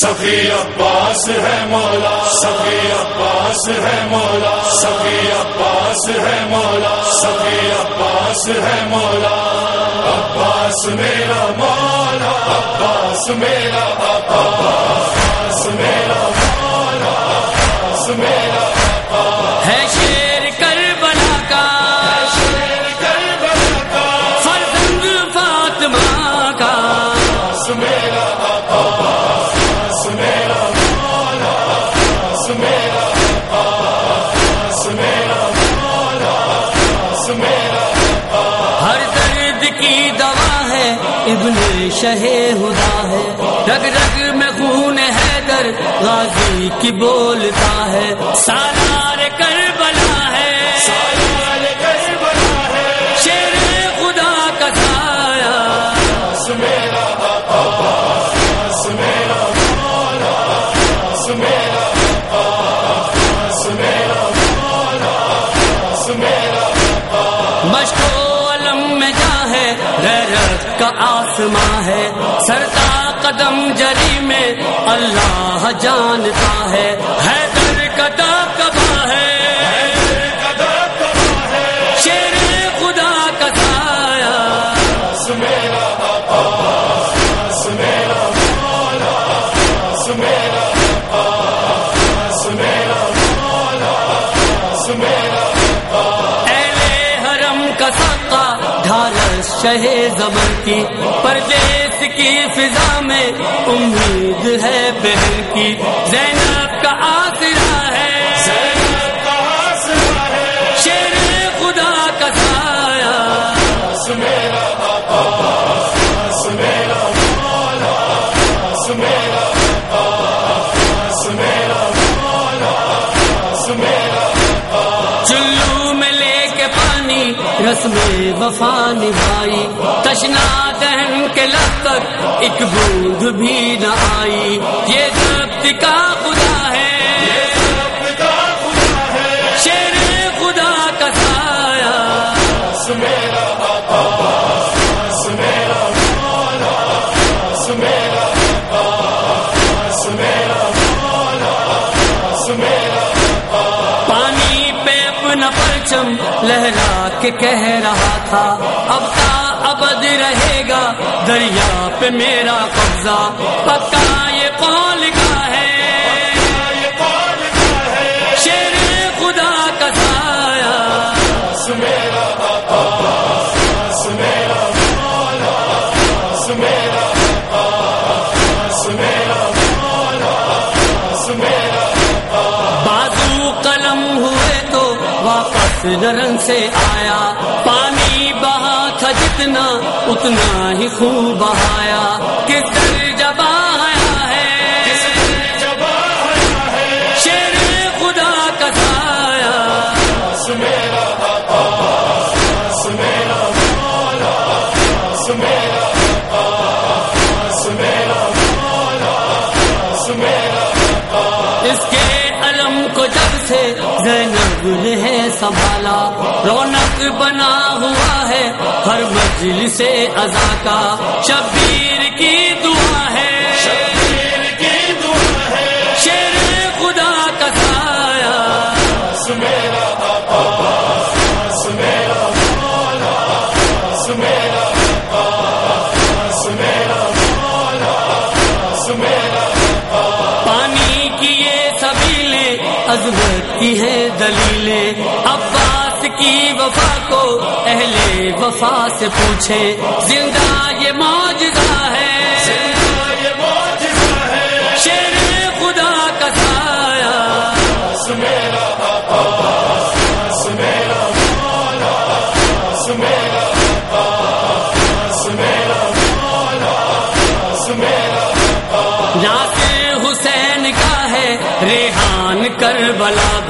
سفی عباس ہے مولا، سفی عباس ہے مولا، سفی عباس ہے مولا، سفی عباس ہے مولا۔ عباس میرا مولا، عباس میرا عباس میرا مولا، عباس میرا۔ ہے شہ ہدا ہے۔ رگ رگ میں خون ہے در غازی کی بولتا ہے۔ سالار کربلا ہے۔ سالار کربلا ہے۔ شیر خدا کا سایہ۔ عباس میرا عباس میرا مولا عباس میرا عباس میرا مولا میرا مشکو علم میں جا ہے غیرت کا سرتا زمجری میں اللہ جانتا ہے، حیدر کدا کبا ہے۔ شیر خدا کتایا سایہ۔ اہل حرم کا سکا ڈھارس شہ زبر کی پردے پردیس کی فضا میں امید ہے بہن کی زینب کا آسرا رسم وفا نبھائی۔ تشنا دہن کے لب تک ایک بوند بھی نہ آئی۔ یہ ضبط کا لہرا کے کہہ رہا تھا اب تا ابد رہے گا دریا پہ میرا قبضہ پکا یہ قول کا ہے شیر خدا کا سایہ عباس میرا عباس میرا نرن سے آیا۔ پانی بہا تھا جتنا اتنا ہی خوب بہایا بہایا ہے؟ جب آیا ہے؟ شیر خدا کا اس کے سے زینب ہے سنبھالا۔ رونق بنا ہوا ہے ہر مجل سے ازا کا۔ شبیر کی عظمت کی ہے دلیلیں۔ عباس کی وفا کو اہل وفا سے پوچھے زندہ یہ موجود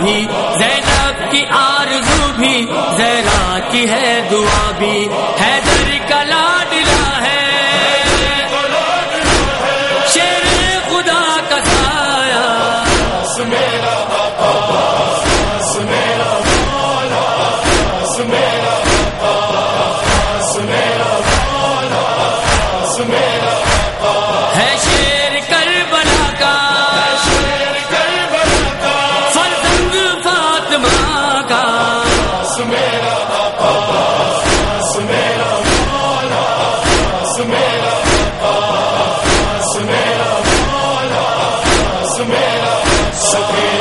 بھی۔ زینب کی آرزو بھی زہرا کی ہے دعا بھی۔ حیدر سکے